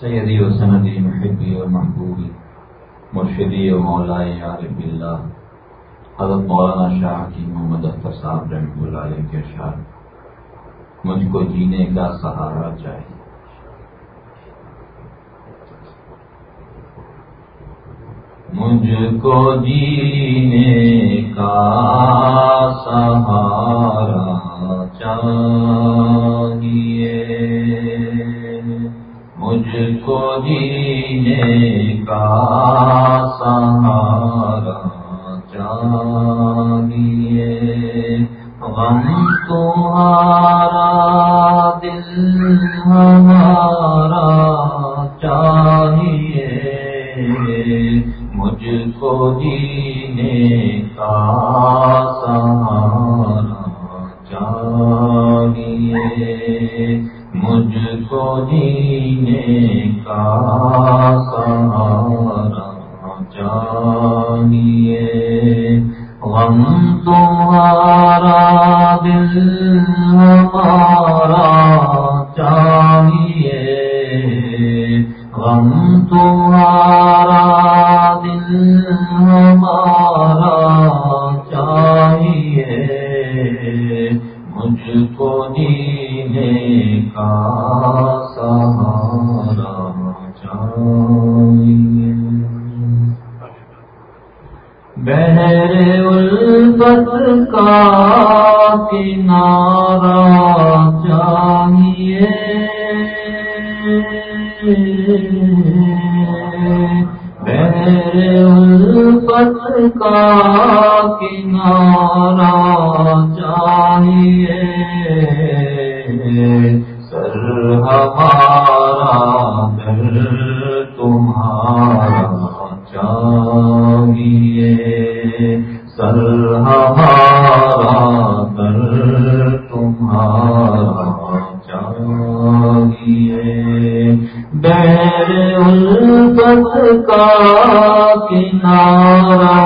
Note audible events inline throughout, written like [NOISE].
سیدی و سندی محبی و محبوبی، مرشدی و مولا عارف اللہ حضرت مولانا شاہ کی محمد اختر صاحب رحمۃ اللہ علیہ کے شاہ، مجھ کو جینے کا سہارا چاہیے۔ مجھ کو جینے کا سہارا چاہیے۔ مجھ کو جینے کا سہارا چاہیے غم تمہارا دل ہمارا چاہیے۔ مجھ کو جینے کا سہارا چاہیے مجھ کو جینے کا سہارا چاہیے غم تمہارا دل ہمارا چاہیے غم تمہارا بہر الفت کا کنارا چاہیے بہر الفت کا کنارا چاہیے سر ہمارا در تمہارا چاہیے سر ہمارا در تمہارا چاہیے بیر الفت کا کنارا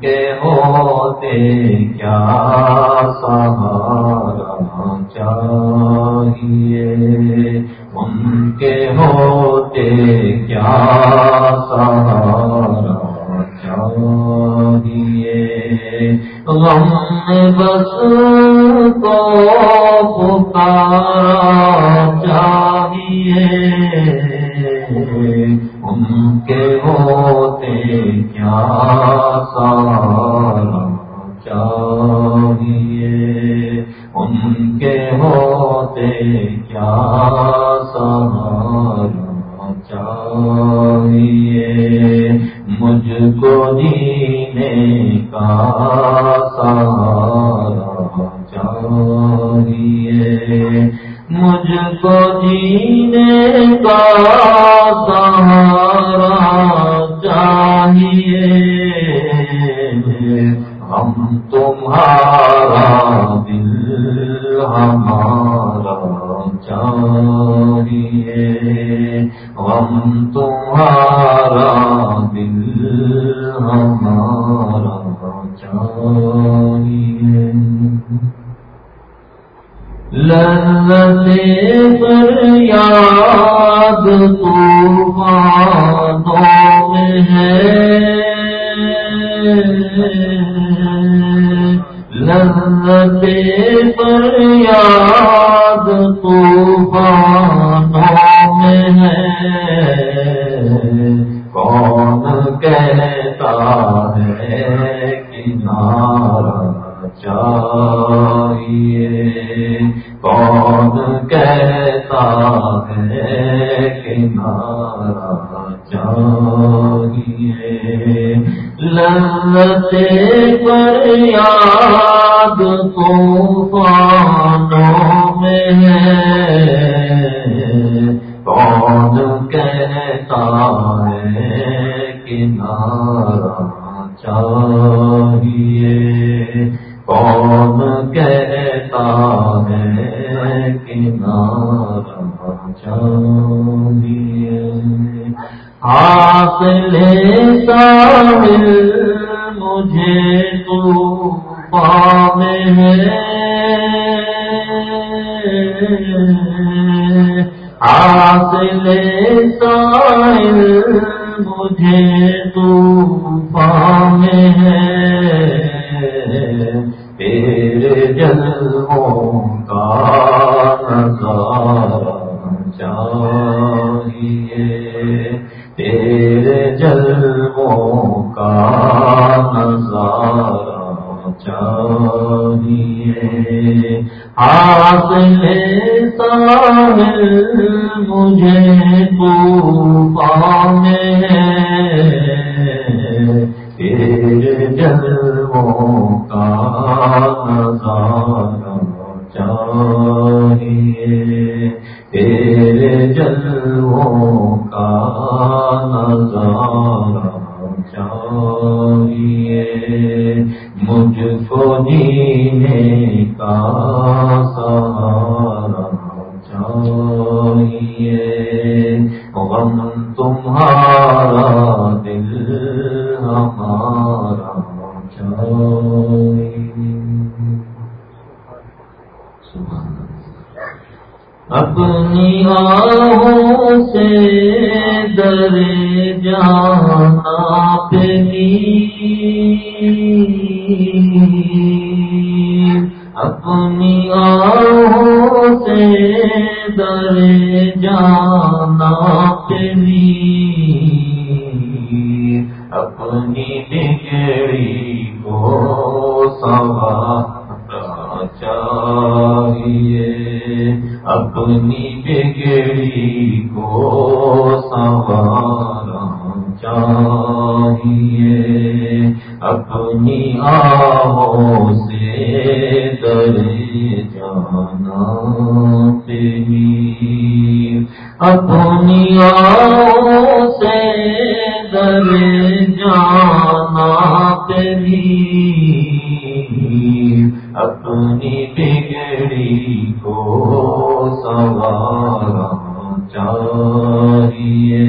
کے ہوتے کیا سہارا چاہیے؟ ان کے ہوتے کیا سہارا چاہیے؟ غم بس کو لذت پر یاد طوفانوں میں ہے۔ کون کہتا ہے کنارا چاہیے؟ کون کہتا ہے کنارا چاہیے؟ للتے پر یاد طوفانوں میں کون کہتا ہے کنارا چاہیے؟ کون کہتا ہے کنارا چاہیے؟ حاصل ساحل مجھے تو پام ہے۔ حاصل ساحل مجھے تو پام ہے۔ تیرے جلووں کا چاہیے۔ حاصل ساحل مجھے تو پام تیرے جلووں کا نظارہ چاہیے۔ تیرے جلووں کا نظارہ چاہیے۔ مجھ کو جینے کا سہارا چاہیے غم تمہارا دل ہمارا چاہیے اپنی آہوں سے در جانا پنی اپنی آہوں سے در جانا پنی جانا تیری اپنی سے در جانا تیری اپنی بگڑی کو سوارا چاہیے۔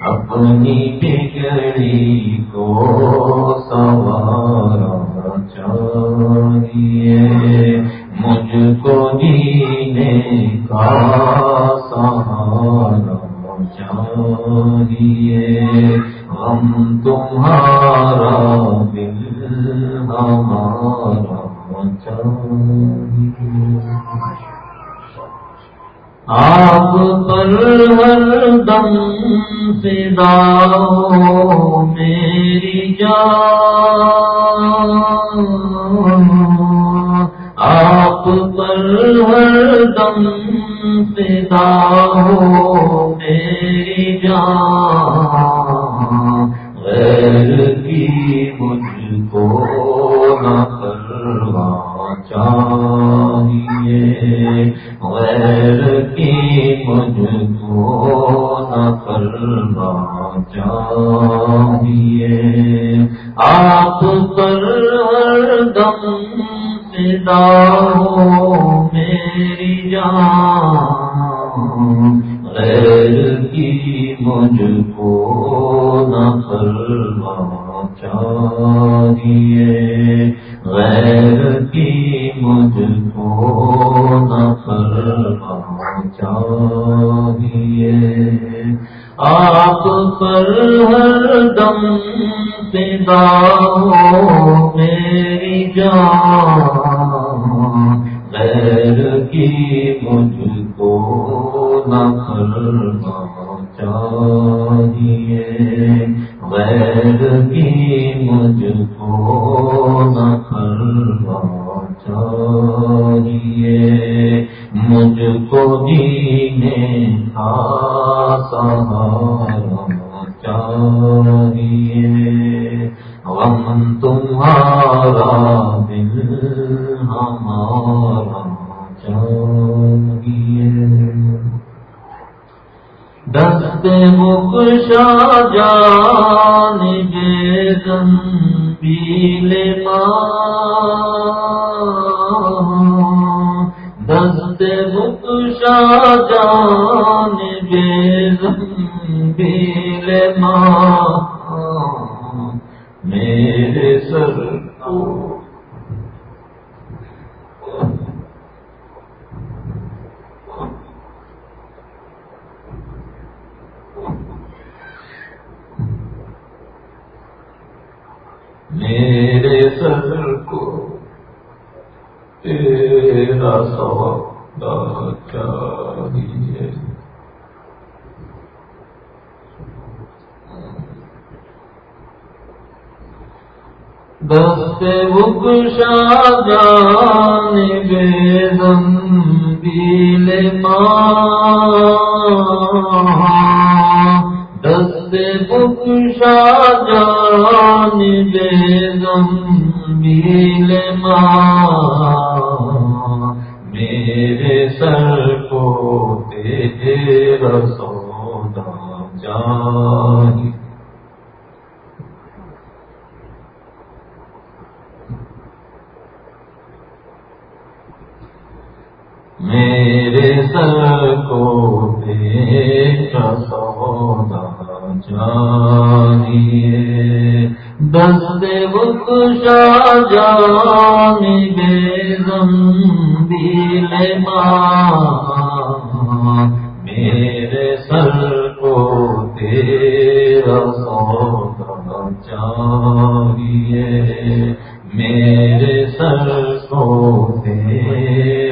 اپنی بگڑی چاہیے ہم تمہارا دل ہمارا آپ پر ہر دم فدا ہو میری جان۔ آپ پر ہر دم فدا ہو میری جان غیر کی مجھ کو نہ کروا چاہیے غیر کی مجھ کو نہ کروا چاہیے۔ آپ پر ہر دم فدا ہو میری جان۔ کی مجھ کو نہ کروا چاہیے۔ غیر کی مجھ کو نہ کروا چاہیے۔ آپ پر ہر دم فدا ہو میری جان۔ غیر کی مجھ کو نہ کرنا چاہیے غیر کی مجھ کو نہ کرنا چاہیے جینے کا سہارا چاہیے غم تمہارا دل ہمارا چاہیے دست مکشا جان بے بیل دست مکشا جان بے بیل ماں۔ میرے سر کو میرے سر کو تیرا سودا چاہیے دست بکشا جان بے بیل ماں دست بکشا جان بے بیل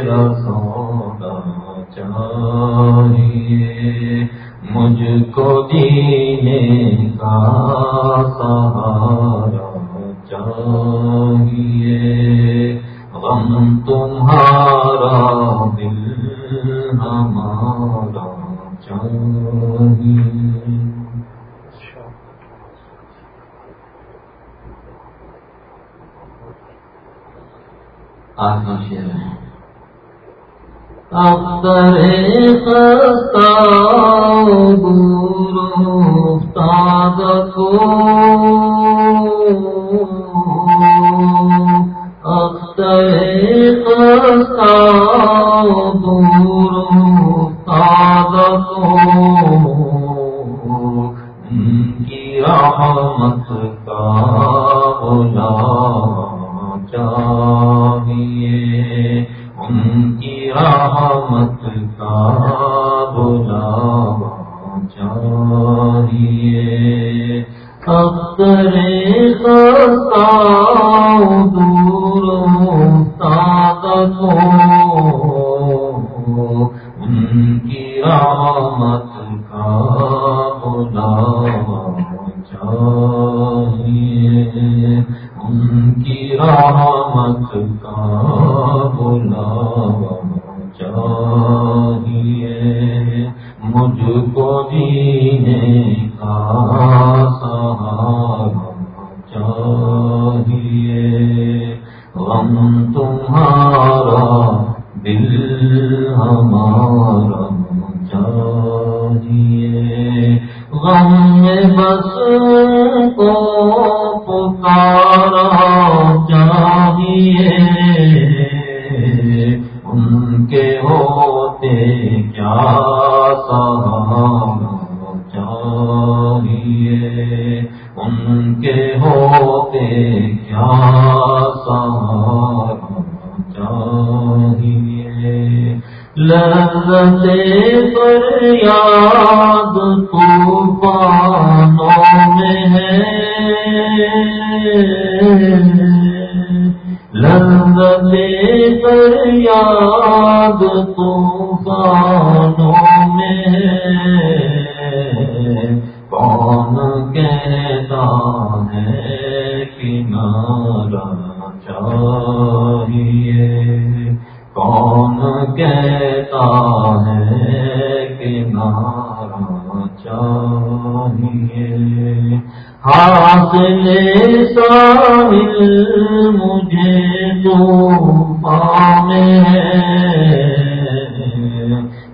تیرا سودا چاہیے مجھ کو جینے کا سہارا چاہیے غم تمہارا دل ہمارا چاہیے آخر شیر ہے اختر خستا دور استاد کو اختر خستا دور استاد کو ان کی رحمت کا بلا چاہیے ان کی کا بلا چاہیے اکثر خستا دور تاک ان کی رحمت کا بلا چاہیے ان کی رحمت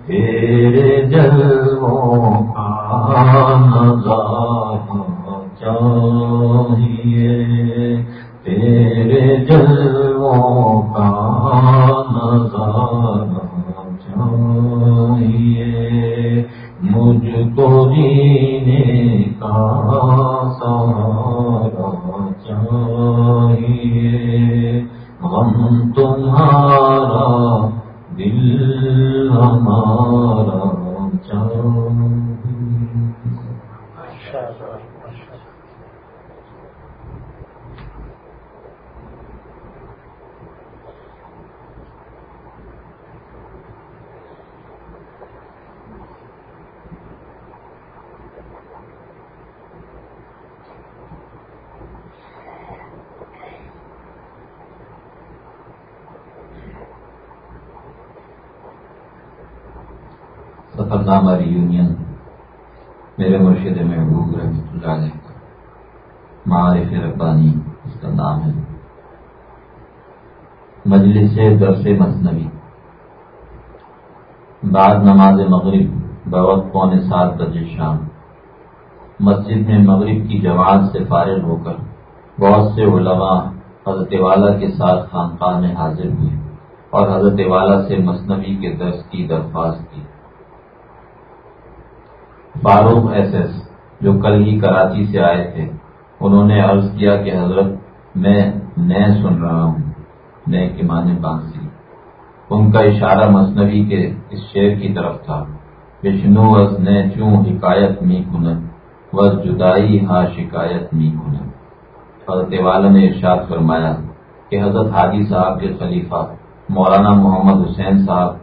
تیرے جلووں کا نظارہ سفر ریونین میرے مرشد محبوب رحمۃ اللہ علیہ کا معارف ربانی اس کا نام ہے۔ مجلس درس مصنوی۔ بعد نماز مغرب، بوقت پونے سات بجے شام۔ مسجد میں مغرب کی جماعت سے فارغ ہو کر بہت سے علماء حضرت والا کے ساتھ خانقاہ میں حاضر ہوئے اور حضرت والا سے مصنوعی کے درس کی درخواست کی۔ فاروق ایس ایس جو کل ہی کراچی سے آئے تھے، انہوں نے عرض کیا کہ حضرت، میں نئے سن رہا ہوں، نئے کے معنی بانسی۔ ان کا اشارہ مصنوعی کے اس شعر کی طرف تھا۔ وشنو از نئے چوں حکایت می کنن و جدائی ہا شکایت می کنن حضرت والا نے ارشاد فرمایا کہ حضرت حاجی صاحب کے خلیفہ مولانا محمد حسین صاحب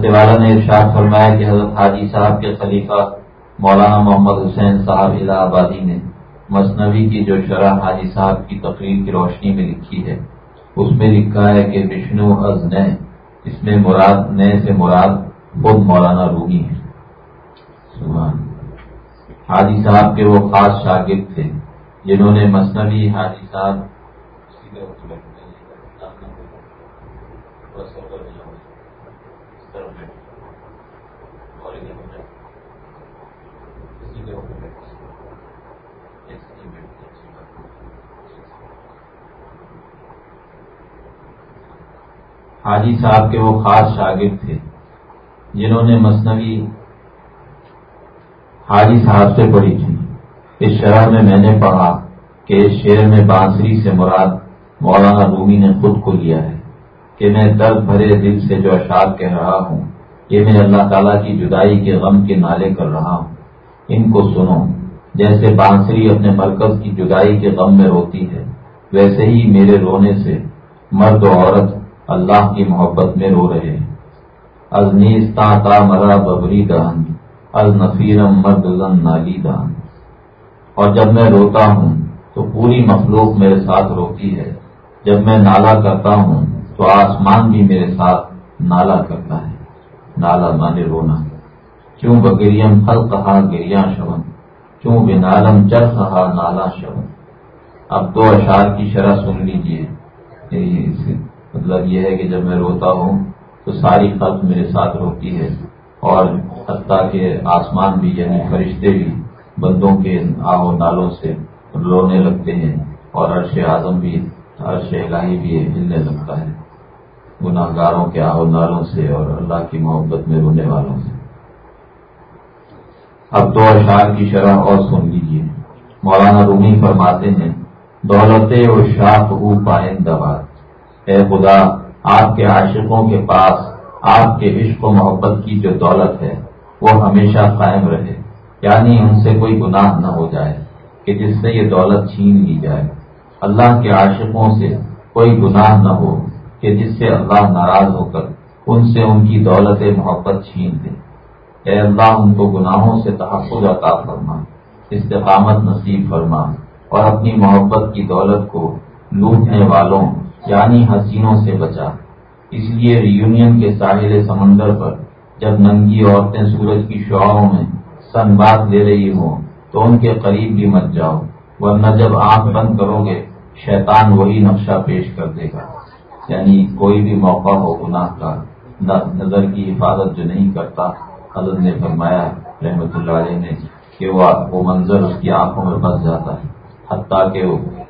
حضرت والا نے ارشاد فرمایا کہ حضرت حاجی صاحب کے خلیفہ مولانا محمد حسین صاحب الہ آبادی نے مصنوعی کی جو شرح حاجی صاحب کی تقریر کی روشنی میں لکھی ہے، اس میں لکھا ہے کہ وشنو از نئے، اس میں مراد نئے سے مراد خود مولانا روحی ہے حاجی صاحب کے وہ خاص شاگرد تھے، جنہوں نے مصنوعی حاجی صاحب۔ حاجی صاحب کے وہ خاص شاگرد تھے، جنہوں نے مصنوعی حاجی صاحب سے پڑھی تھی۔ اس شرح میں میں نے پڑھا کہ اس شعر میں بانسری سے مراد مولانا رومی نے خود کو لیا ہے کہ میں درد بھرے دل سے جو اشعار کہہ رہا ہوں، یہ میں اللہ تعالیٰ کی جدائی کے غم کے نالے کر رہا ہوں۔ ان کو سنو، جیسے بانسری اپنے مرکز کی جدائی کے غم میں روتی ہے، ویسے ہی میرے رونے سے مرد و عورت اللہ کی محبت میں رو رہے ہیں۔ از نیز تا مرا ببری دہن، از نفیرم مرد زن نالی دہن۔ اور جب میں روتا ہوں تو پوری مخلوق میرے ساتھ روتی ہے۔ جب میں نالا کرتا ہوں تو آسمان بھی میرے ساتھ نالا کرتا ہے۔ نالا مانے رونا۔ کیوں بگریم پھل کہا گریا شون، کیوں بنالم چل کہا نالا شون۔ اب دو اشار کی شرح سن لیجیے مطلب یہ ہے کہ جب میں روتا ہوں تو ساری خلق میرے ساتھ روتی ہے اور حتیٰ کہ آسمان بھی یعنی فرشتے بھی بندوں کے آہو نالوں سے رونے لگتے ہیں اور عرش اعظم بھی، عرش الہی بھی ہلنے لگتا ہے۔ گناہ گاروں کے آہو نالوں سے اور اللہ کی محبت میں رونے والوں سے۔ اب دو اشعار کی شرح اور سن لیجیے مولانا رومی فرماتے ہیں دولت و شاخ او پائند اے خدا، آپ کے عاشقوں کے پاس، آپ کے عشق و محبت کی جو دولت ہے، وہ ہمیشہ قائم رہے۔ یعنی ان سے کوئی گناہ نہ ہو جائے، کہ جس سے یہ دولت چھین لی جائے۔ اللہ کے عاشقوں سے کوئی گناہ نہ ہو، کہ جس سے اللہ ناراض ہو کر ان سے ان کی دولت محبت چھین دے اے اللہ، ان کو گناہوں سے تحفظ عطا فرما، استقامت نصیب فرما اور اپنی محبت کی دولت کو لوٹنے والوں یعنی حسینوں سے بچا۔ اس لیے ریونین کے ساحل سمندر پر جب ننگی عورتیں سورج کی شعاؤں میں سن بات لے رہی ہوں، تو ان کے قریب بھی مت جاؤ، ورنہ جب آنکھ بند کرو گے، شیطان وہی نقشہ پیش کر دے گا۔ یعنی کوئی بھی موقع ہو گناہ کا نظر کی حفاظت جو نہیں کرتا، حضرت نے فرمایا، رحمت اللہ علیہ نے، کہ وہ منظر اس کی آنکھوں میں بس جاتا ہے، حتیٰ کہ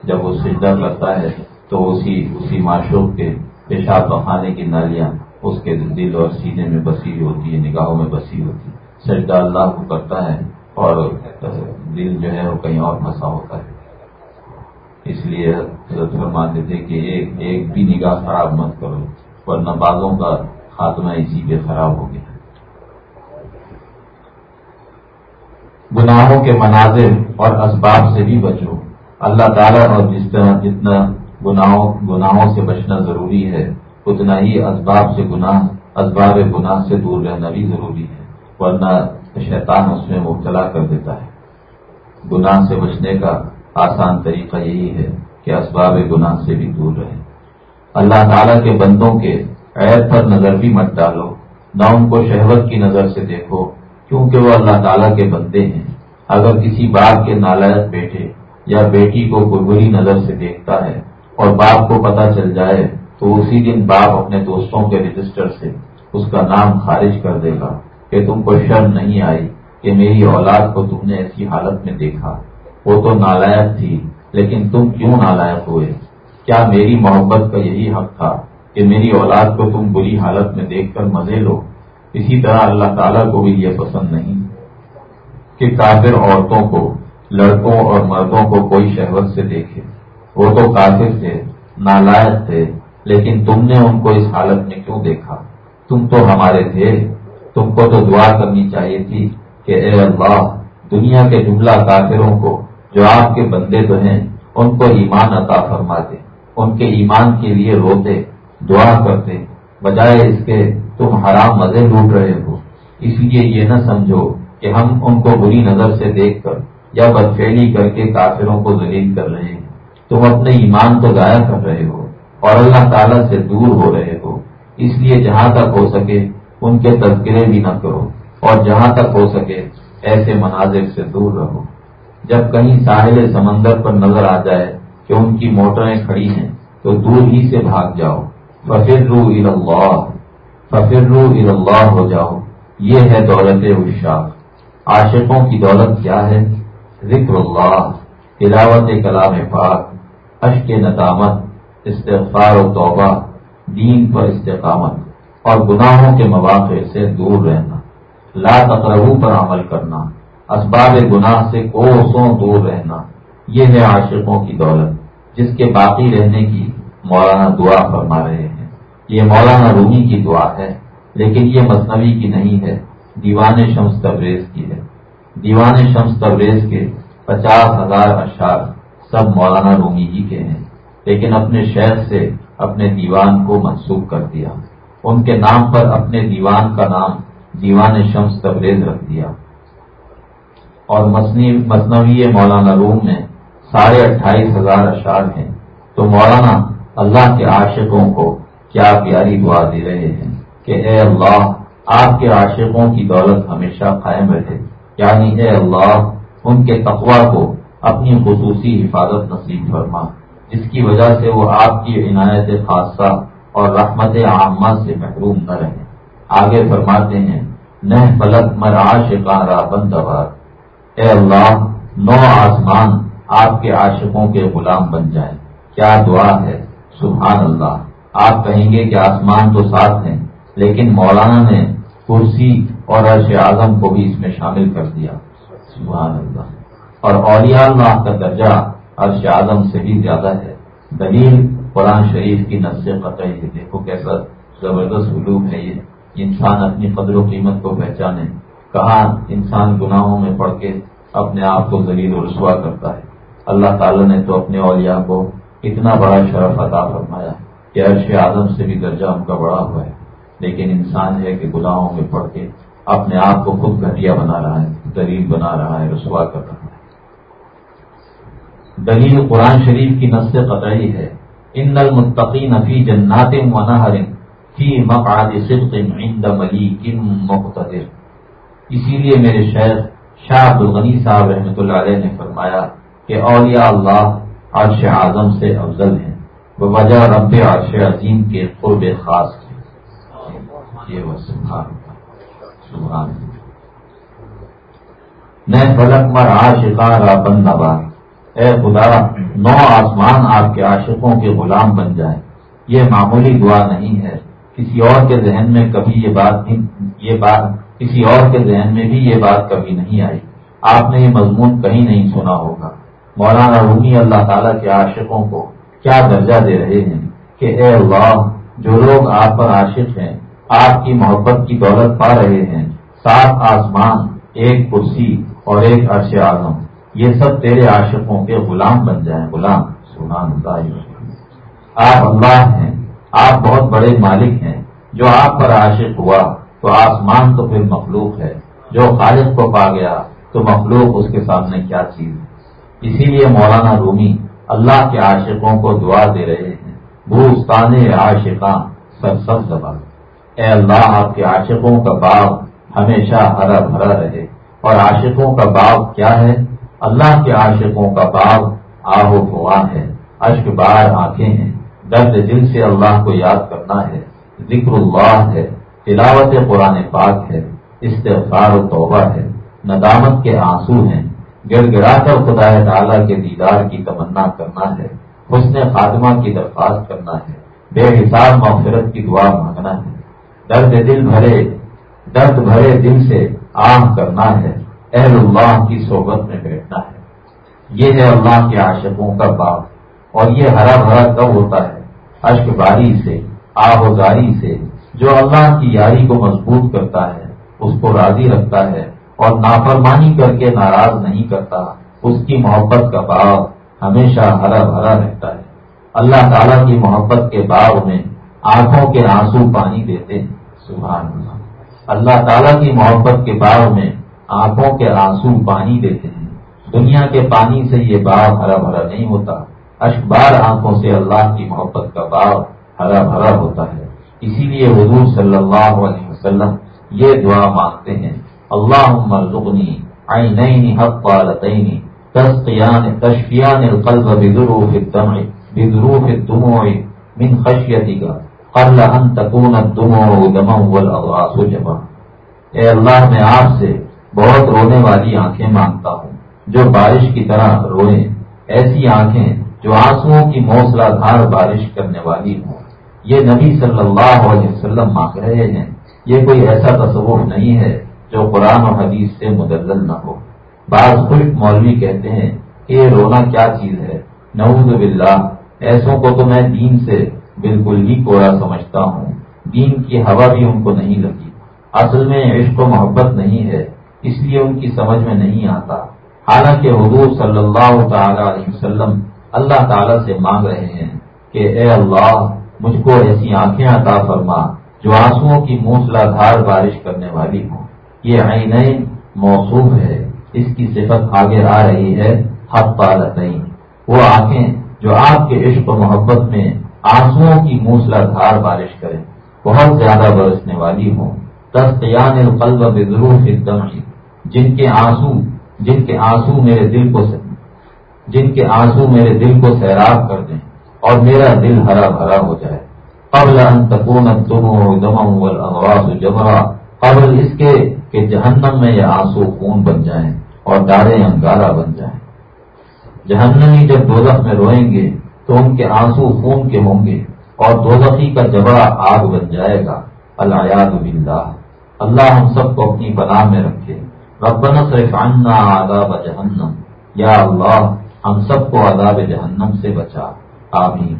جب وہ سجدہ کرتا ہے تو اسی اسی معشوق کے پیشاب بخانے کی نالیاں اس کے دل اور سینے میں بسی ہوتی ہے نگاہوں میں بسی ہوتی ہے سجدہ اللہ کو کرتا ہے اور دل جو ہے وہ کہیں اور پھنسا ہوتا ہے۔ اس لیے حضرت فرماتے تھے کہ ایک ایک بھی نگاہ خراب مت کرو، ورنہ بازوں کا خاتمہ اسی پہ خراب ہو گیا۔ گناہوں کے مناظر اور اسباب سے بھی بچو۔ اللہ تعالیٰ اور جس طرح جتنا گناہوں گناہوں سے بچنا ضروری ہے۔ اتنا ہی اسباب سے گناہ اسباب گناہ سے دور رہنا بھی ضروری ہے۔ ورنہ شیطان اس میں مبتلا کر دیتا ہے۔ گناہ سے بچنے کا آسان طریقہ یہی ہے کہ اسباب گناہ سے بھی دور رہے اللہ تعالیٰ کے بندوں کے عید پر نظر بھی مت ڈالو۔ نہ ان کو شہوت کی نظر سے دیکھو، کیونکہ وہ اللہ تعالیٰ کے بندے ہیں۔ اگر کسی باپ کے نالائق بیٹے یا بیٹی کو کوئی بری نظر سے دیکھتا ہے اور باپ کو پتا چل جائے تو اسی دن باپ اپنے دوستوں کے رجسٹر سے اس کا نام خارج کر دے گا کہ تم کو شرم نہیں آئی کہ میری اولاد کو تم نے ایسی حالت میں دیکھا۔ وہ تو نالائق تھی، لیکن تم کیوں نالائق ہوئے؟ کیا میری محبت کا یہی حق تھا کہ میری اولاد کو تم بری حالت میں دیکھ کر مزے لو؟ اسی طرح اللہ تعالیٰ کو بھی یہ پسند نہیں کہ کافر عورتوں کو، لڑکوں اور مردوں کو کوئی شہوت سے دیکھے۔ وہ تو کافر تھے، نالائق تھے، لیکن تم نے ان کو اس حالت میں کیوں دیکھا؟ تم تو ہمارے تھے، تم کو تو دعا کرنی چاہیے تھی کہ اے اللہ، دنیا کے جملہ کافروں کو، جو آپ کے بندے تو ہیں، ان کو ایمان عطا فرما دے، ان کے ایمان کے لیے روتے، دعا کرتے، بجائے اس کے تم حرام مزے لوٹ رہے ہو۔ اس لیے یہ نہ سمجھو کہ ہم ان کو بری نظر سے دیکھ کر یا بدفیلی کر کے کافروں کو ذلیل کر رہے ہیں۔ تم اپنے ایمان کو ضائع کر رہے ہو اور اللہ تعالیٰ سے دور ہو رہے ہو۔ اس لیے جہاں تک ہو سکے ان کے تذکرے بھی نہ کرو اور جہاں تک ہو سکے ایسے مناظر سے دور رہو۔ جب کہیں ساحل سمندر پر نظر آ جائے کہ ان کی موٹریں کھڑی ہیں تو دور ہی سے بھاگ جاؤ۔ ففر رو اللہ ففر رو اللہ ہو جاؤ۔ یہ ہے دولت اشاق عاشقوں کی دولت کیا ہے؟ ذکر اللہ، تلاوت کلام پاک۔ اشک ندامت استغفار و توبہ، دین پر استقامت اور گناہوں کے مواقع سے دور رہنا، لا تقربو پر عمل کرنا، اسباب گناہ سے کوسوں دور رہنا، یہ ہے عاشقوں کی دولت، جس کے باقی رہنے کی مولانا دعا فرما رہے ہیں۔ یہ مولانا رومی کی دعا ہے، لیکن یہ مصنوعی کی نہیں ہے، دیوان شمس تبریز کی ہے۔ دیوان شمس تبریز کے پچاس ہزار اشعار۔ سب مولانا رومی جی کے ہیں، لیکن اپنے شہر سے اپنے دیوان کو منسوخ کر دیا۔ ان کے نام پر اپنے دیوان کا نام دیوان شمس تبریز رکھ دیا۔ اور مصنوعی مولانا روم میں ساڑھے اٹھائیس ہزار اشعار ہیں۔ تو مولانا، اللہ کے عاشقوں کو کیا پیاری دعا دے رہے ہیں کہ اے اللہ، آپ کے عاشقوں کی دولت ہمیشہ قائم رہے۔ یعنی اے اللہ، ان کے تقوا کو اپنی خصوصی حفاظت نصیب فرما۔ جس کی وجہ سے وہ آپ کی عنایت خاصہ اور رحمت عامہ سے محروم نہ رہے آگے فرماتے ہیں، نہ فلک مراش کارا بندوار۔ اے اللہ، نو آسمان آپ کے عاشقوں کے غلام بن جائیں۔ کیا دعا ہے؟ سبحان اللہ۔ آپ کہیں گے کہ آسمان تو ساتھ ہیں، لیکن مولانا نے کرسی اور عرش اعظم کو بھی اس میں شامل کر دیا۔ سبحان اللہ۔ اور اولیاء اللہ کا درجہ عرش اعظم سے بھی زیادہ ہے۔ دلیل قرآن شریف کی نسل قطعی ہے۔ دیکھو کیسا زبردست علوم ہے یہ۔ انسان اپنی قدر و قیمت کو پہچانے۔ کہاں انسان گناہوں میں پڑھ کے اپنے آپ کو ذلیل و رسوا کرتا ہے۔ اللہ تعالیٰ نے تو اپنے اولیاء کو اتنا بڑا شرف عطا فرمایا کہ عرش اعظم سے بھی درجہ ان کا بڑا ہوا ہے۔ لیکن انسان ہے کہ گناہوں میں پڑھ کے اپنے آپ کو خود گھٹیا بنا رہا ہے دلیل بنا رہا ہے، رسوا کر رہا ہے۔ دلیل قرآن شریف کی نسل قطعی ہے۔ ان المتقین فی جنات و نہر فی مقعد صدق عند ملیک مقتدر۔ اسی لیے میرے شیخ شاہ عبد الغنی صاحب رحمۃ اللہ علیہ نے فرمایا کہ اولیاء اللہ عرش اعظم سے افضل ہیں۔ وہ وجہ رب عرش عظیم کے قرب خاص یہ سبحان سبحان نئے فلک مر عاشقار بند نبار اے خدا، نو آسمان آپ کے عاشقوں کے غلام بن جائے یہ معمولی دعا نہیں ہے۔ کسی اور کے ذہن میں کبھی یہ بات یہ بات، کسی اور کے ذہن میں بھی یہ بات کبھی نہیں آئی۔ آپ نے یہ مضمون کہیں نہیں سنا ہوگا۔ مولانا رومی اللہ تعالیٰ کے عاشقوں کو کیا درجہ دے رہے ہیں کہ اے اللہ، جو لوگ آپ پر عاشق ہیں، آپ کی محبت کی دولت پا رہے ہیں۔ سات آسمان، ایک کرسی اور ایک عرش اعظم۔ یہ سب تیرے عاشقوں کے غلام بن جائیں، غلام، سبحان اللہ آپ اللہ ہیں، آپ بہت بڑے مالک ہیں۔ جو آپ پر عاشق ہوا، تو آسمان تو پھر مخلوق ہے۔ جو خالق کو پا گیا، تو مخلوق اس کے سامنے کیا چیز اسی لیے مولانا رومی اللہ کے عاشقوں کو دعا دے رہے ہیں۔ بھوستان عاشقاں سب سب زبان۔ اے اللہ، آپ کے عاشقوں کا باغ ہمیشہ ہرا بھرا رہے۔ اور عاشقوں کا باغ کیا ہے؟ اللہ کے عاشقوں کا باغ آہو فوان ہے۔ اشک بار آنکھیں ہیں۔ درد دل سے اللہ کو یاد کرنا ہے۔ ذکر اللہ ہے۔ تلاوت قرآن پاک ہے۔ استغفار و توبہ ہے۔ ندامت کے آنسو ہیں۔ گڑ گڑا کر خدا تعالیٰ کے دیدار کی تمنا کرنا ہے۔ حسن خاتمہ کی درخواست کرنا ہے۔ بے حساب مغفرت کی دعا مانگنا ہے۔ درد دل بھرے، درد بھرے دل سے آم کرنا ہے۔ اہل اللہ کی صحبت میں بیٹھنا ہے۔ یہ ہے اللہ کے عاشقوں کا باغ۔ اور یہ ہرا بھرا کب ہوتا ہے؟ اشک باری سے آہوزاری سے۔ جو اللہ کی یاری کو مضبوط کرتا ہے، اس کو راضی رکھتا ہے۔ اور نافرمانی کر کے ناراض نہیں کرتا، اس کی محبت کا باغ ہمیشہ ہرا بھرا رہتا ہے۔ اللہ تعالیٰ کی محبت کے باغ میں آنکھوں کے آنسو پانی دیتے ہیں۔ سبحان اللہ۔ اللہ تعالیٰ کی محبت کے باغ میں آنکھوں کے آنسو پانی دیتے ہیں۔ دنیا کے پانی سے یہ باغ ہرا بھرا نہیں ہوتا۔ اشبار آنکھوں سے اللہ کی محبت کا باغ ہرا بھرا ہوتا ہے۔ اسی لیے حضور صلی اللہ علیہ وسلم یہ دعا مانگتے ہیں۔ اللہ مرزنی آئی نئی حق والتین تسقیان تشفیان القلب بذروف الدمع بذروف الدموع من خشیتی کا قبل ان تکون الدموع دمع والاغراس جمع اے اللہ، میں آپ سے بہت رونے والی آنکھیں مانگتا ہوں۔ جو بارش کی طرح روئے ایسی آنکھیں جو آنسو کی موسلا دھار بارش کرنے والی ہوں۔ یہ نبی صلی اللہ علیہ وسلم مانگ رہے ہیں۔ یہ کوئی ایسا تصور نہیں ہے جو قرآن و حدیث سے مدلل نہ ہو۔ بعض خوش مولوی کہتے ہیں کہ یہ رونا کیا چیز ہے؟ نعوذ باللہ، ایسوں کو تو میں دین سے بالکل ہی کوڑا سمجھتا ہوں۔ دین کی ہوا بھی ان کو نہیں لگی۔ اصل میں عشق و محبت نہیں ہے۔ اس لیے ان کی سمجھ میں نہیں آتا۔ حالانکہ حضور صلی اللہ تعالی علیہ وسلم اللہ تعالی سے مانگ رہے ہیں کہ اے اللہ، مجھ کو ایسی آنکھیں عطا فرما جو آنسو کی موسلا دھار بارش کرنے والی ہوں۔ یہ عین موصوف ہے۔ اس کی صفت آگے آ رہی ہے۔ حق پالتیں وہ آنکھیں جو آپ کے عشق و محبت میں آنسو کی موسلا دھار بارش کریں، بہت زیادہ برسنے والی ہوں۔ دستیان القلب بظروف الدم جن کے آنسو، جن کے آنسو میرے دل کو جن کے آنسو میرے دل کو سیراب کر دیں اور میرا دل ہرا بھرا ہو جائے۔ قبل ان تکون والغواس جمرا قبل اس کے کہ جہنم میں یہ آنسو خون بن جائیں اور دارے انگارا بن جائیں۔ جہنمی جب دوزخ میں روئیں گے تو ان کے آنسو خون کے ہوں گے اور دوزخی کا جبڑا آگ بن جائے گا۔ الیاد باللہ۔ اللہ ہم سب کو اپنی بنا میں رکھے۔ ربنا صرف عنا عذاب جہنم۔ یا اللہ، ہم سب کو عذاب جہنم سے بچا۔ آمین۔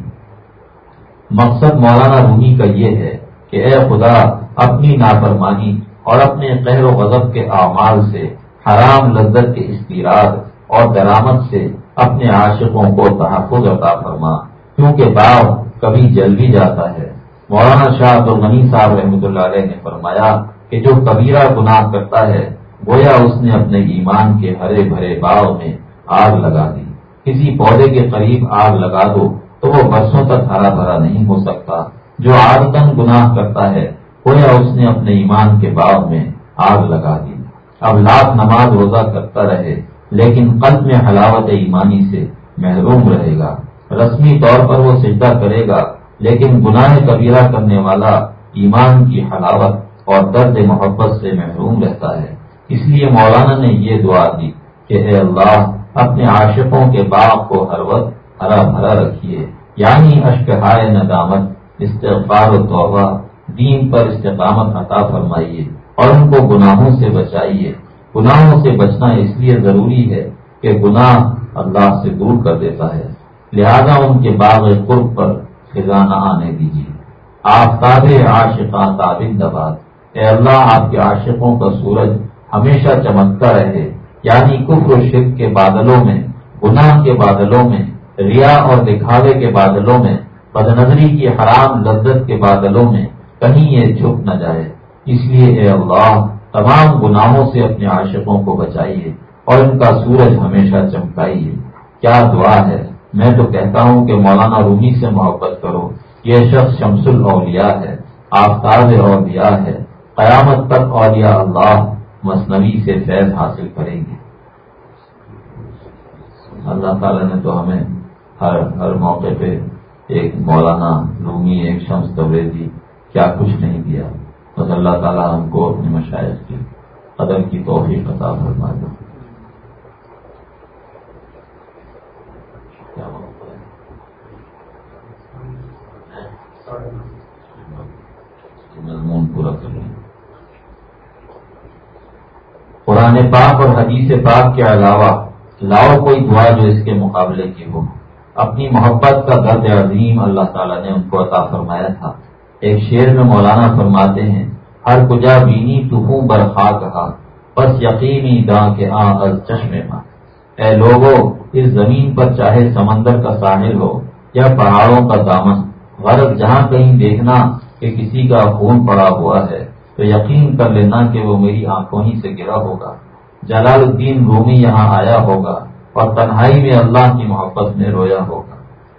مقصد مولانا رومی کا یہ ہے کہ اے خدا، اپنی نافرمانی اور اپنے قہر و غضب کے اعمال سے، حرام لذت کے استیراد اور درامد سے اپنے عاشقوں کو تحفظ عطا فرما۔ کیونکہ باغ کبھی جل بھی جاتا ہے۔ مولانا شاہ عبد الغنی صاحب رحمۃ اللہ علیہ نے فرمایا کہ جو کبیرہ گناہ کرتا ہے گویا اس نے اپنے ایمان کے ہرے بھرے باغ میں آگ لگا دی۔ کسی پودے کے قریب آگ لگا دو تو وہ برسوں تک ہرا بھرا نہیں ہو سکتا۔ جو آدتن گناہ کرتا ہے، گویا اس نے اپنے ایمان کے باغ میں آگ لگا دی۔ اب لاکھ نماز روزہ کرتا رہے، لیکن قلب میں حلاوت ایمانی سے محروم رہے گا۔ رسمی طور پر وہ سجدہ کرے گا، لیکن گناہ کبیرہ کرنے والا ایمان کی حلاوت اور درد محبت سے محروم رہتا ہے۔ اس لیے مولانا نے یہ دعا دی کہ اے اللہ، اپنے عاشقوں کے باغ کو ہر وقت ہرا بھرا رکھیے یعنی اشکہائے ندامت، استغفار و توبہ، دین پر استقامت عطا فرمائیے اور ان کو گناہوں سے بچائیے۔ گناہوں سے بچنا اس لیے ضروری ہے کہ گناہ اللہ سے دور کر دیتا ہے۔ لہذا ان کے باغ قرب پر خزانہ آنے دیجیے۔ آفتاب عاشقاں تابند دباد اے اللہ، آپ کے عاشقوں کا سورج ہمیشہ چمکتا رہے۔ یعنی کفر و شرک کے بادلوں میں، گناہ کے بادلوں میں، ریا اور دکھاوے کے بادلوں میں بد نظری کی حرام لذت کے بادلوں میں کہیں یہ جھک نہ جائے۔ اس لیے اے اللہ، تمام گناہوں سے اپنے عاشقوں کو بچائیے اور ان کا سورج ہمیشہ چمکائیے۔ کیا دعا ہے؟ میں تو کہتا ہوں کہ مولانا رومی سے محبت کرو۔ یہ شخص شمس الاولیاء ہے، آفتاب اولیاء ہے۔ قیامت تک اولیاء اللہ مصنوعی سے فیض حاصل کریں گے۔ اللہ تعالیٰ نے تو ہمیں ہر ہر موقع پہ ایک مولانا رومی ایک شمس توریزی کیا کچھ نہیں دیا، بس اللہ تعالیٰ ہم کو اپنے مشاعر کی قدر کی توفیق عطا فرما دو مضمون پورا کر لیں۔ قرآن پاک اور حدیث پاک کے علاوہ لاؤ کوئی دعا جو اس کے مقابلے کی ہو۔ اپنی محبت کا درد عظیم اللہ تعالیٰ نے ان کو عطا فرمایا تھا۔ ایک شعر میں مولانا فرماتے ہیں، ہر کجا بینی تو برخا کہا بس یقینی دا کے آ از چشمے ماں۔ اے لوگوں اس زمین پر چاہے سمندر کا ساحل ہو یا پہاڑوں کا دامن، غرض جہاں کہیں دیکھنا کہ کسی کا خون پڑا ہوا ہے۔ تو یقین کر لینا کہ وہ میری آنکھوں ہی سے گرا ہوگا۔ جلال الدین رومی یہاں آیا ہوگا اور تنہائی میں اللہ کی محبت میں رویا ہوگا۔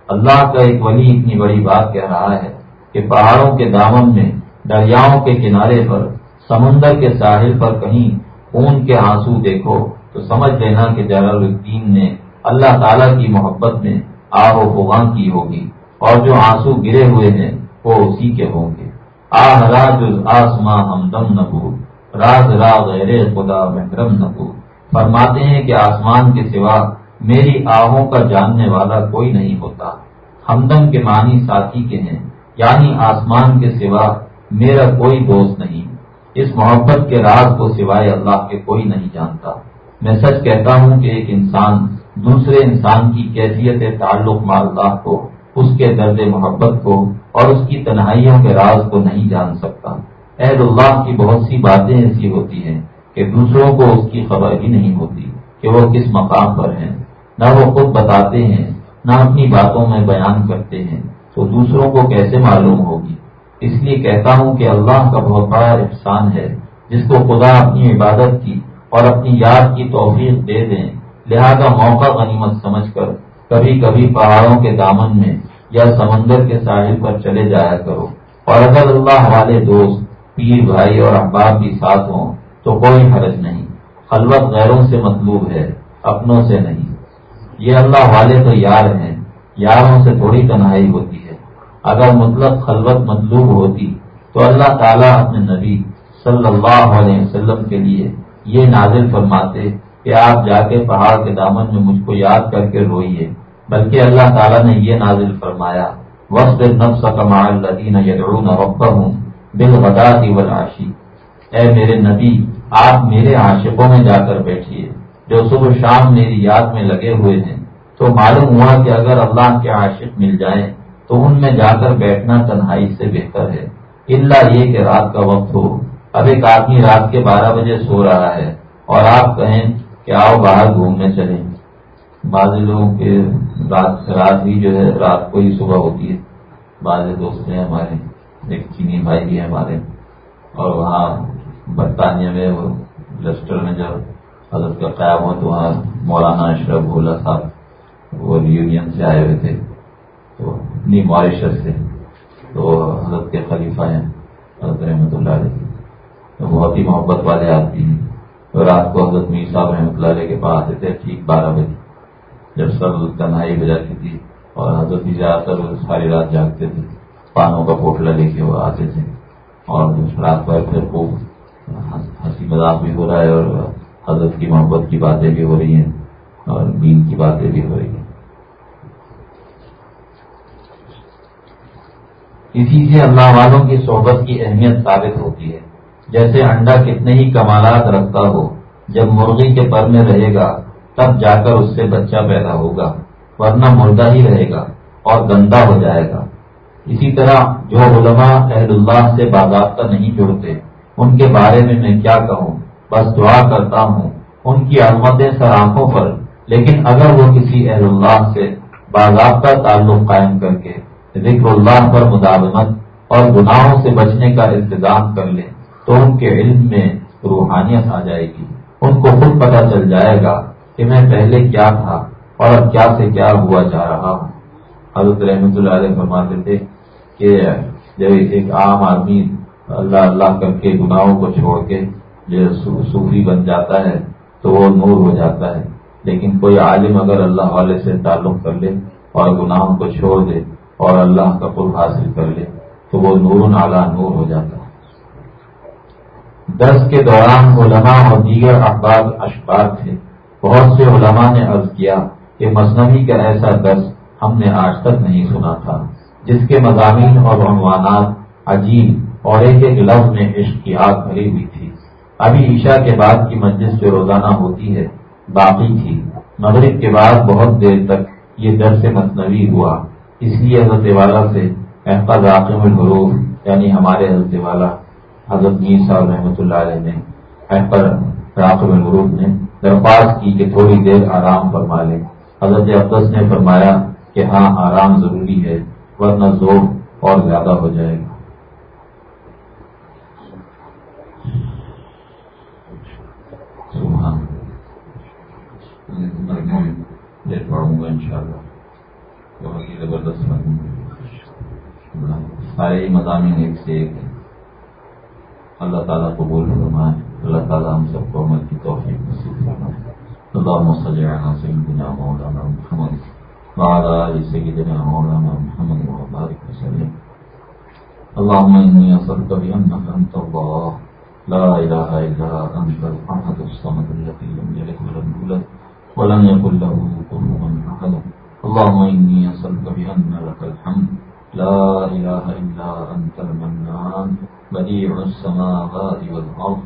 اللہ کا ایک ولی اتنی بڑی بات کہہ رہا ہے کہ پہاڑوں کے دامن میں، دریاؤں کے کنارے پر، سمندر کے ساحل پر کہیں خون کے آنسو دیکھو تو سمجھ لینا کہ جلال الدین نے اللہ تعالی کی محبت میں آہ و فغاں کی ہوگی اور جو آنسو گرے ہوئے ہیں، وہ اسی کے ہوں گے۔ آہ راج آسماں ہمدم نبو راز را غیر خدا محرم نبو فرماتے ہیں کہ آسمان کے سوا میری آہوں کا جاننے والا کوئی نہیں ہوتا۔ ہمدم کے معنی ساتھی کے ہیں یعنی آسمان کے سوا میرا کوئی دوست نہیں۔ اس محبت کے راز کو سوائے اللہ کے کوئی نہیں جانتا۔ میں سچ کہتا ہوں کہ ایک انسان دوسرے انسان کی کیفیت تعلق اللہ کو اس کے درد محبت کو اور اس کی تنہائیوں کے راز کو نہیں جان سکتا۔ اہل اللہ کی بہت سی باتیں ایسی ہوتی ہیں کہ دوسروں کو اس کی خبر ہی نہیں ہوتی کہ وہ کس مقام پر ہیں۔ نہ وہ خود بتاتے ہیں، نہ اپنی باتوں میں بیان کرتے ہیں۔ تو دوسروں کو کیسے معلوم ہوگی؟ اس لیے کہتا ہوں کہ اللہ کا بہت بڑا احسان ہے۔ جس کو خدا اپنی عبادت کی اور اپنی یاد کی توفیق دے دیں، لہذا موقع غنیمت سمجھ کر کبھی کبھی پہاڑوں کے دامن میں یا سمندر کے ساحل پر چلے جایا کرو۔ اور اگر اللہ والے دوست، پیر بھائی اور احباب بھی ساتھ ہوں، تو کوئی حرج نہیں۔ خلوت غیروں سے مطلوب ہے، اپنوں سے نہیں۔ یہ اللہ والے تو یار ہیں، یاروں سے تھوڑی تنہائی ہوتی ہے۔ اگر مطلب خلوت مطلوب ہوتی، تو اللہ تعالیٰ اپنے نبی صلی اللہ علیہ وسلم کے لیے یہ نازل فرماتے کہ آپ جا کے پہاڑ کے دامن میں مجھ کو یاد کر کے روئیے۔ بلکہ اللہ تعالیٰ نے یہ نازل فرمایا وقت نفس کمال لدین یدعون ربهم بالغداۃ والعشی اے میرے نبی، آپ میرے عاشقوں میں جا کر بیٹھیے۔ جو صبح شام میری یاد میں لگے ہوئے ہیں، تو معلوم ہوا کہ اگر اللہ کے عاشق مل جائیں، تو ان میں جا کر بیٹھنا تنہائی سے بہتر ہے۔ اللہ یہ کہ رات کا وقت ہو۔ اب ایک آدمی رات کے بارہ بجے سو رہا ہے اور آپ کہیں کہ آؤ باہر گھومنے چلیں۔ بعض لوگوں کے رات رات بھی جو ہے رات کو ہی صبح ہوتی ہے۔ بعض دوست ہیں ہمارے، ایک چینی بھائی بھی ہیں ہمارے۔ اور وہاں برطانیہ میں وہ لسٹر میں جب حضرت کا قیام ہو تو وہاں مولانا اشرف بھولا صاحب وہ یونین سے آئے ہوئے تھے۔ تو نی ماریشس سے تو حضرت کے خلیفہ ہیں، حضرت رحمۃ اللہ علیہ۔ تو بہت ہی محبت والے آدمی ہیں۔ تو رات کو حضرت میر صاحب رحمۃ اللہ علیہ کے پاس آتے تھے، ٹھیک بارہ بجے۔ جب سب تنہائی ہو جاتی تھی اور حضرت جی زیادہ تر ساری رات جاگتے تھے، پانوں کا پوٹلا لے کے وہ آتے تھے اور رات بھر پھر خوب ہنسی مذاق بھی ہو رہا ہے اور حضرت کی محبت کی باتیں بھی ہو رہی ہیں اور دین کی باتیں بھی ہو رہی ہیں۔ اسی سے اللہ والوں کی صحبت کی اہمیت ثابت ہوتی ہے۔ جیسے انڈا کتنے ہی کمالات رکھتا ہو، جب مرغی کے پر میں رہے گا تب جا کر اس سے بچہ پیدا ہوگا، ورنہ مردہ ہی رہے گا اور گندا ہو جائے گا۔ اسی طرح جو علماء اہل اللہ سے باضابطہ نہیں جڑتے، ان کے بارے میں میں کیا کہوں؟ بس دعا کرتا ہوں۔ ان کی علمتیں سر آنکھوں پر، لیکن اگر وہ کسی اہل اللہ سے باضابطہ تعلق قائم کر کے ذکر اللہ پر مداومت اور گناہوں سے بچنے کا انتظام کر لیں تو ان کے علم میں روحانیت آ جائے گی۔ ان کو خود پتہ چل جائے گا کہ میں پہلے کیا تھا اور اب کیا سے کیا ہوا جا رہا ہوں۔ حضرت رحمۃ اللہ علیہ فرماتے تھے کہ جب ایک عام آدمی اللہ اللہ کر کے گناہوں کو چھوڑ کے جو صوفی بن جاتا ہے تو وہ نور ہو جاتا ہے۔ لیکن کوئی عالم اگر اللہ والے سے تعلق کر لے اور گناہوں کو چھوڑ دے اور اللہ کا قرب حاصل کر لے تو وہ نور نالا نور ہو جاتا ہے۔ درس کے دوران علماء اور دیگر اخبار اشکار تھے۔ بہت سے علماء نے عرض کیا کہ مصنوعی کا ایسا درس ہم نے آج تک نہیں سنا تھا، جس کے مضامین اور عنوانات عجیب اور ایک ایک لفظ میں عشق کی آگ بھری ہوئی تھی۔ ابھی عشاء کے بعد کی مجلس جو روزانہ ہوتی ہے، باقی تھی۔ مغرب کے بعد بہت دیر تک یہ در سے مصنوعی ہوا۔ اس لیے حضرت والا سے احفظ راقم الحروف یعنی ہمارے حضرت والا حضرت میر صاحب رحمۃ اللہ علیہ نے احفظ راقم الحروف نے درخواست کی کہ تھوڑی دیر آرام فرما لیں حضرت افدس نے فرمایا کہ ہاں آرام ضروری ہے، ورنہ زور اور زیادہ ہو جائے گا۔ پڑھوں گا ان شاء اللہ۔ بہت ہی زبردست سارے مضامین ایک سے ایک اللہ تعالیٰ کو بول فرمائے۔ اللہ تعالیٰ ہم سب کو عمل کی توفیق نصیب فرمائے۔ اللہ مسجد سیدنا مولانا محمد وعلى سيدنا مولانا محمد وبارك وسلم۔ اللهم إني أسألك بأنك أنت الله لا إله إلا أنت الأحد الصمد الذي لم يلد ولم يولد ولم يكن له كفوا أحد اللهم إني أسألك بأن لك الحمد، لا إله إلا أنت المنان بديع السماوات والأرض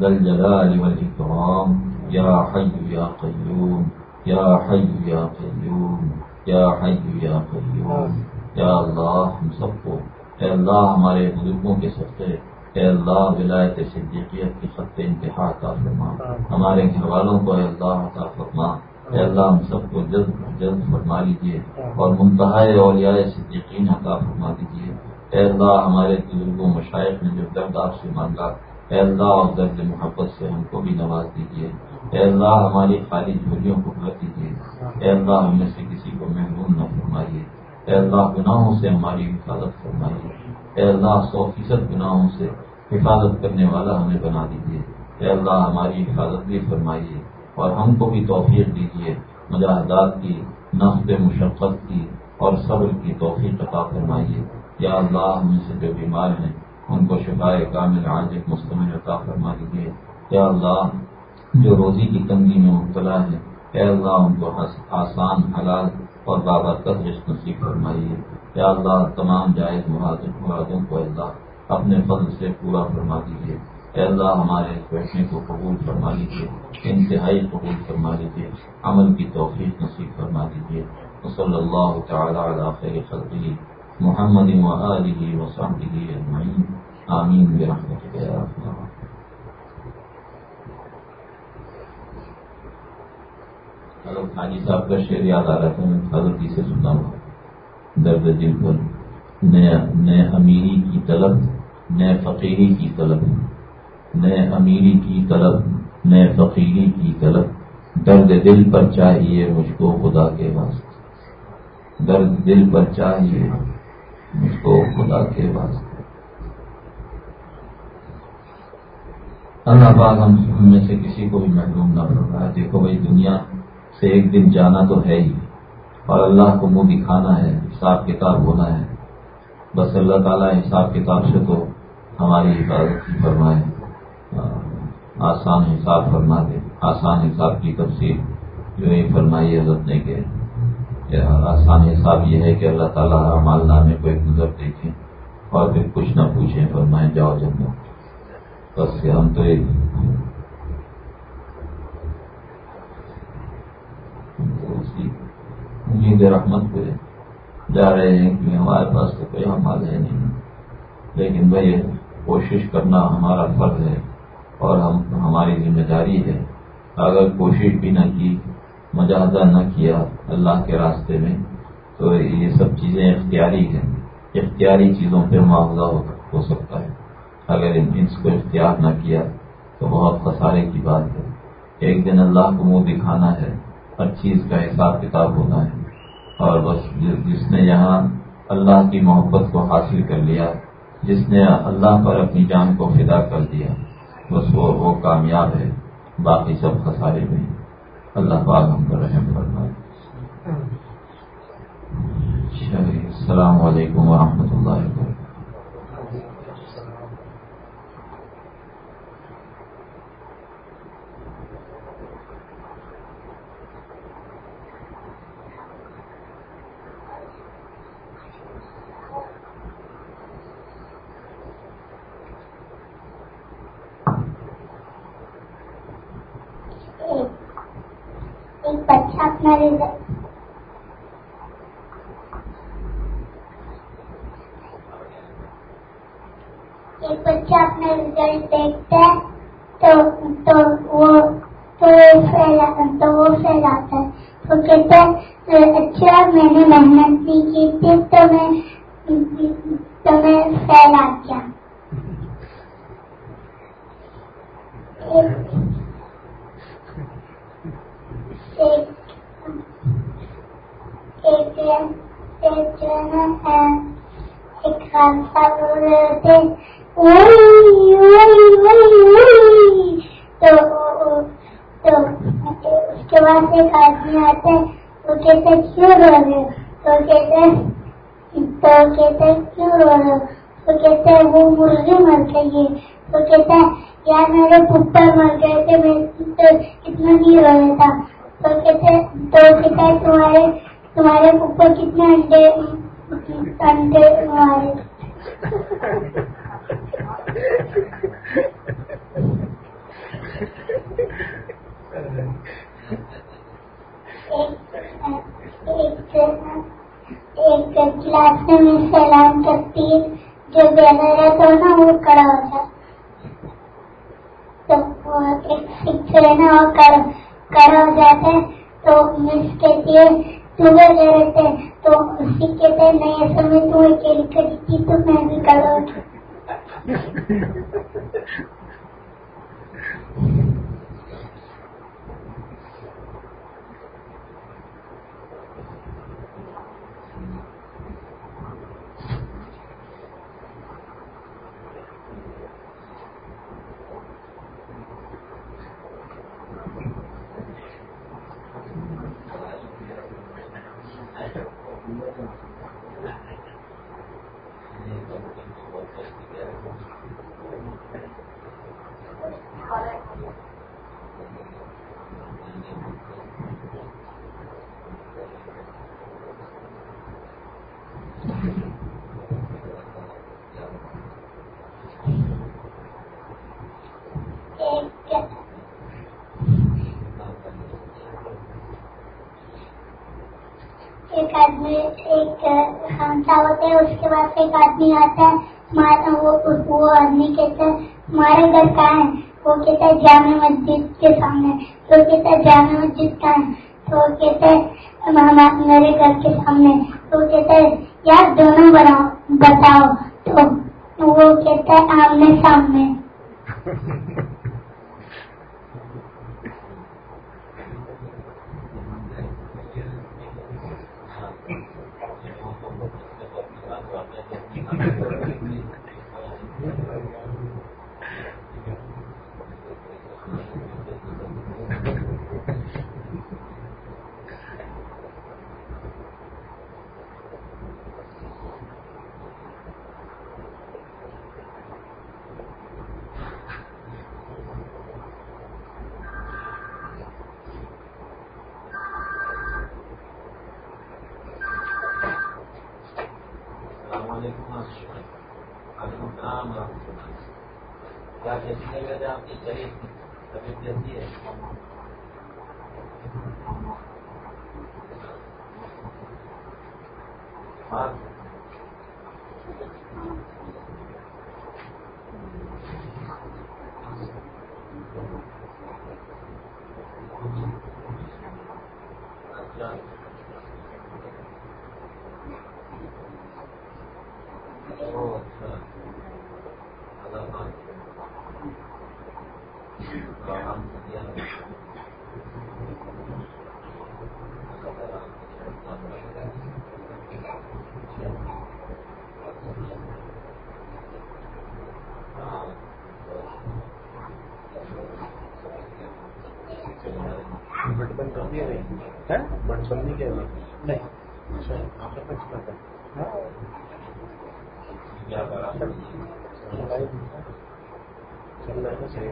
ذا الجلال والإكرام. يا حي يا قيوم. يا حي يا قيوم. یا حی یا قیوم یا اللہ ہم سب کو. اے اللہ ہمارے بزرگوں کے سطح اے اللہ ولایت صدیقیت کی خط انتہا عطا فرما. ہمارے گھر والوں کو اے اللہ عطا فرما. اے اللہ ہم سب کو جلد جلد فرما لیجیے اور منتہا اولیاء صدیقین عطا فرما دیجیے. اے اللہ ہمارے بزرگوں مشائق نے جو درد آپ سے مانگا اے اللہ اور درد محبت سے ہم کو بھی نواز دیجیے اے اللہ، ہماری خالی جھولیوں کو بھر دیجیے اے اللہ، ہم میں سے کسی کو محروم نہ فرمائیے۔ اے اللہ، گناہوں سے ہماری حفاظت فرمائیے۔ اے اللہ، سو فیصد گناہوں سے حفاظت کرنے والا ہمیں بنا دیجیے اے اللہ، ہماری حفاظت بھی فرمائیے اور ہم کو بھی توفیق دیجیے مجاہدات کی، نفس مشقت کی اور صبر کی توفیق عطا فرمائیے۔ یا اللہ، ہم سے جو بیمار ہیں ان کو شفا کامل آج ایک مستمل عطا فرما دیجیے یا اللہ، جو روزی کی تنگی میں مبتلا ہے، اے اللہ، ان کو آسان، حلال اور بابرکت رشت نصیب فرمائیے۔ یا اللہ، تمام جائز مرادوں کو اللہ اپنے فضل سے پورا فرما دیجیے اے اللہ، ہمارے بیٹھنے کو قبول فرما لیجیے انتہائی قبول فرما لیجیے عمل کی توفیق نصیب فرما دیجیے صلی اللہ تعالی علی خیر خلقی محمد وصحبہ اجمعین. آمین برحمتک یا رحمت حضرت حاجی صاحب کا شعر یاد آ رہا تھا، میں حضرت جی سے سنا ہوا درد دل پر نئے امیری کی طلب، نئے فقیری کی طلب۔ نئے امیری کی طلب، نئے فقیری کی طلب۔ درد دل پر چاہیے مجھ کو خدا کے واسطے۔ درد دل پر چاہیے۔ مجھ کو خدا کے واسطے اللہ پاک ہم میں سے کسی کو بھی محروم نہ رہا ہے۔ دیکھو بھائی، دنیا سے ایک دن جانا تو ہے ہی۔ اور اللہ کو منہ دکھانا ہے، حساب کتاب ہونا ہے۔ بس اللہ تعالیٰ حساب کتاب سے تو ہماری حفاظت کی فرمائے۔ آسان حساب فرما دے۔ آسان حساب کی تفصیل جو یہ فرمائی حضرت نے کہ آسان حساب یہ ہے کہ اللہ تعالیٰ مال نامے کو ایک نظر دیکھیں اور پھر کچھ نہ پوچھیں، فرمائیں، جاؤ جب بس ہم تو ایک امید رحمت پہ جا رہے ہیں کہ ہمارے پاس تو کوئی حمال ہے نہیں۔ لیکن بھائی، کوشش کرنا ہمارا فرض ہے اور ہم، ہماری ذمہ داری ہے۔ اگر کوشش بھی نہ کی مجاہدہ نہ کیا اللہ کے راستے میں، تو یہ سب چیزیں اختیاری ہیں۔ اختیاری چیزوں پہ معاوضہ ہو سکتا ہے۔ اگر ان کو اختیار نہ کیا، تو بہت خسارے کی بات ہے۔ ایک دن اللہ کو منہ دکھانا ہے، ہر چیز کا حساب کتاب ہونا ہے۔ اور بس جس نے یہاں اللہ کی محبت کو حاصل کر لیا، جس نے اللہ پر اپنی جان کو فدا کر دیا، بس وہ وہ کامیاب ہے۔ باقی سب خسارے میں۔ اللہ پاک ہم پر رحم فرمائے۔ السلام علیکم ورحمۃ اللہ وبرکاتہ ایک بچہ اپنا ریزلٹ دیکھتا ہے تو تو وہ تو وہ فیل آتا ہے تو کہتے ہیں اچھا میں نے محنت نہیں کی تھی تو میں تو میں فیل آ گیا ایک جو ہے ایک خانسا بول رہے تھے تو اس کے بعد ایک آدمی آتے ہیں وہ کہتے کیوں رو رہے تو کہتے تو کہتے کیوں رو رہے تو کہتے ہیں وہ مرغی مر گئی ہے تو کہتا ہے یار میرے پتر مر گئے تھے میں کتنا نہیں رو تھا۔ تو کہتے تو کہتا ہے تمہارے تمہارے پپر کتنے انڈے انڈے مارے۔ ایک کلاس میں سلام کرتی جو بیانر رہتا ہے نا وہ کڑا ہو جائے تو ایک شکر ہے نا وہ کڑا ہو جاتے تو مس کہتی ہے صبح لے رہتے تو اسی کہتے ہیں نہیں اصل میں تو اکیلی کھڑی تھی تو میں بھی کڑا [LAUGHS] ہو ایک آدمی ایک خانسا ہوتا ہے اس کے بعد ایک آدمی آتا ہے وہ آدمی کہتا ہے، ہمارے گھر کہاں ہے۔ وہ کہتا ہے، جامع مسجد کے سامنے۔ تو کہتا ہے، جامع مسجد کہاں ہے۔ تو کہتے ہیں میرے گھر کے سامنے۔ تو کہتا ہے، یار دونوں بناؤ، بتاؤ تو وہ کہتا ہے، آمنے سامنے [LAUGHS] السلام علیکم وعلیکم السلام ورحمۃ اللہ کیا کیسی آپ کی چلیے طبیعت کیسی ہے ہاں اچھا او اچھا اللہ پاک آرام سے دیا ہے۔ اللہ تعالیٰ آپ کو شفا فرمائے۔ ہاں۔ بٹ بند کر دیا ہے بٹ بند نہیں کیا نہیں اچھا آپ کا کچھ کرتا ہے کیا کرا چل رہا ہے صحیح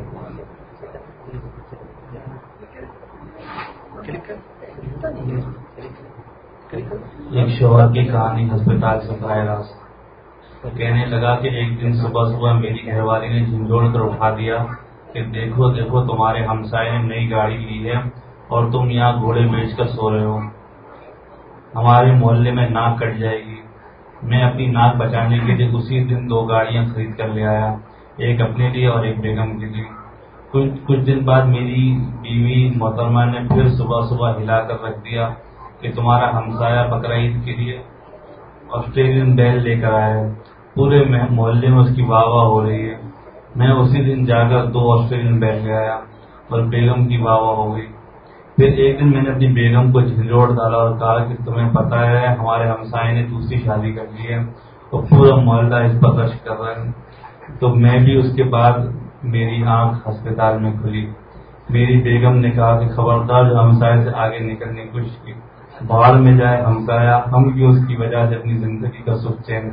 کلک ایک شوہر کی کہانی ہسپتال سے براہ راست۔ تو کہنے لگا کہ ایک دن صبح صبح میری گھر والی نے جھنجھوڑ کر اٹھا دیا کہ دیکھو دیکھو، تمہارے ہمسائے نے نئی گاڑی لی ہے اور تم یہاں گھوڑے بیچ کر سو رہے ہو۔ ہمارے محلے میں ناک کٹ جائے گی۔ میں اپنی ناک بچانے کے لیے اسی دن دو گاڑیاں خرید کر لے آیا، ایک اپنے لیے اور ایک بیگم کے لیے۔ کچھ کچھ دن بعد میری بیوی محترمہ نے پھر صبح صبح ہلا کر رکھ دیا۔ کہ تمہارا ہمسایہ بقرعید کے لیے آسٹریلین بیل لے کر آیا ہے پورے محلے میں اس کی واہ واہ ہو رہی ہے۔ میں اسی دن جا کر دو آسٹریلین بیل لے آیا اور بیگم کی واہ واہ ہو گئی۔ پھر ایک دن میں نے اپنی بیگم کو جھنجھوڑ ڈالا اور کہا کہ تمہیں پتا ہے، ہمارے ہمسائے نے دوسری شادی کر لی ہے اور پورا محلہ اس پر رش کر رہا ہے۔ تو میں بھی اس کے بعد میری آنکھ ہسپتال میں کھلی۔ میری بیگم نے کہا کہ خبردار جو ہمسائے سے آگے نکلنے کی کوشش کی۔ باہر میں جائے ہمسایا ہم کیوں اس کی وجہ سے اپنی زندگی کا سکھ چین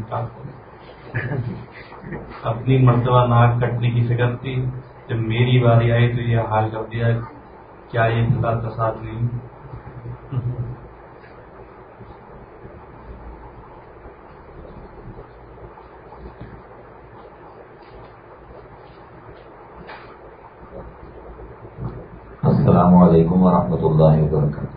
اپنی مرتبہ ناک کٹنے کی فکر تھی۔ جب میری باری آئی تو یہ حال کر دیا، کیا یہ خدا کا ساتھ نہیں؟ السلام علیکم ورحمۃ اللہ وبرکاتہ۔